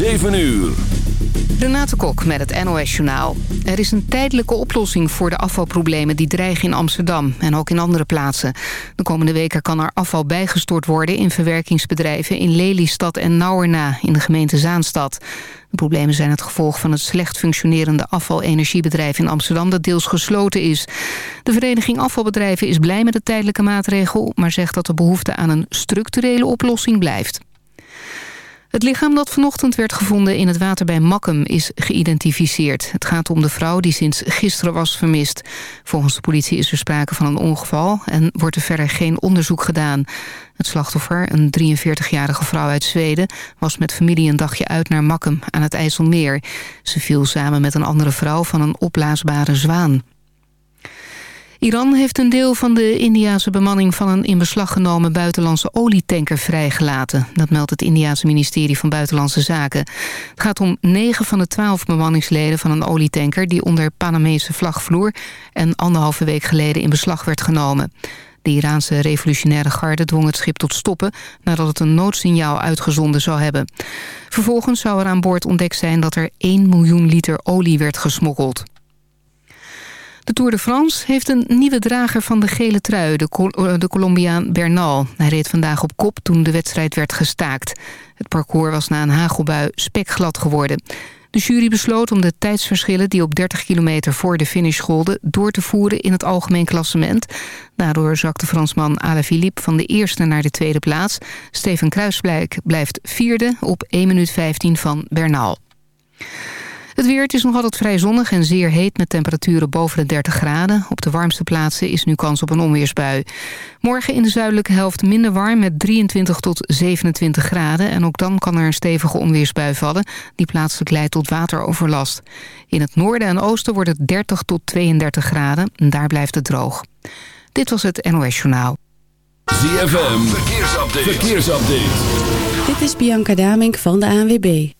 7 uur. Renate Kok met het NOS Journaal. Er is een tijdelijke oplossing voor de afvalproblemen die dreigen in Amsterdam en ook in andere plaatsen. De komende weken kan er afval bijgestort worden in verwerkingsbedrijven in Lelystad en Nauwerna in de gemeente Zaanstad. De problemen zijn het gevolg van het slecht functionerende afvalenergiebedrijf in Amsterdam dat deels gesloten is. De vereniging afvalbedrijven is blij met de tijdelijke maatregel, maar zegt dat de behoefte aan een structurele oplossing blijft. Het lichaam dat vanochtend werd gevonden in het water bij Makkum is geïdentificeerd. Het gaat om de vrouw die sinds gisteren was vermist. Volgens de politie is er sprake van een ongeval en wordt er verder geen onderzoek gedaan. Het slachtoffer, een 43-jarige vrouw uit Zweden, was met familie een dagje uit naar Makkum aan het IJsselmeer. Ze viel samen met een andere vrouw van een opblaasbare zwaan. Iran heeft een deel van de Indiase bemanning van een in beslag genomen buitenlandse olietanker vrijgelaten. Dat meldt het Indiase ministerie van Buitenlandse Zaken. Het gaat om negen van de twaalf bemanningsleden van een olietanker die onder Panamese vlag vloer en anderhalve week geleden in beslag werd genomen. De Iraanse revolutionaire garde dwong het schip tot stoppen... nadat het een noodsignaal uitgezonden zou hebben. Vervolgens zou er aan boord ontdekt zijn dat er 1 miljoen liter olie werd gesmokkeld. De Tour de France heeft een nieuwe drager van de gele trui, eh, de Colombiaan Bernal. Hij reed vandaag op kop toen de wedstrijd werd gestaakt. Het parcours was na een hagelbui spekglad geworden. De jury besloot om de tijdsverschillen die op 30 kilometer voor de finish golden... door te voeren in het algemeen klassement. Daardoor zakte Fransman Alaphilippe van de eerste naar de tweede plaats. Steven Kruisblijk blijft vierde op 1 minuut 15 van Bernal. Het weer het is nog altijd vrij zonnig en zeer heet met temperaturen boven de 30 graden. Op de warmste plaatsen is nu kans op een onweersbui. Morgen in de zuidelijke helft minder warm met 23 tot 27 graden. En ook dan kan er een stevige onweersbui vallen die plaatselijk leidt tot wateroverlast. In het noorden en oosten wordt het 30 tot 32 graden en daar blijft het droog. Dit was het NOS Journaal. ZFM, verkeersupdate. verkeersupdate. Dit is Bianca Damink van de ANWB.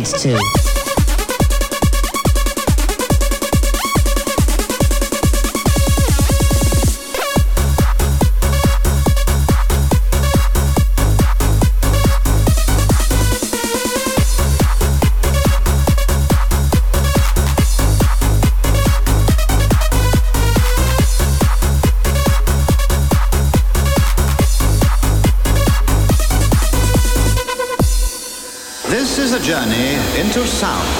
dance to. journey into sound.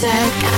sick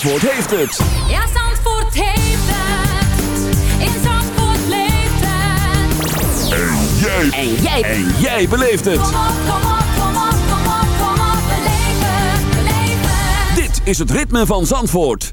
Zandvoort heeft het. Ja, Zandvoort heeft het. In Zandvoort leeft het. En jij. En jij. En jij beleeft het. Kom op, kom op, kom op, kom op, kom op. Beleef het, beleef het. Dit is het ritme van Zandvoort.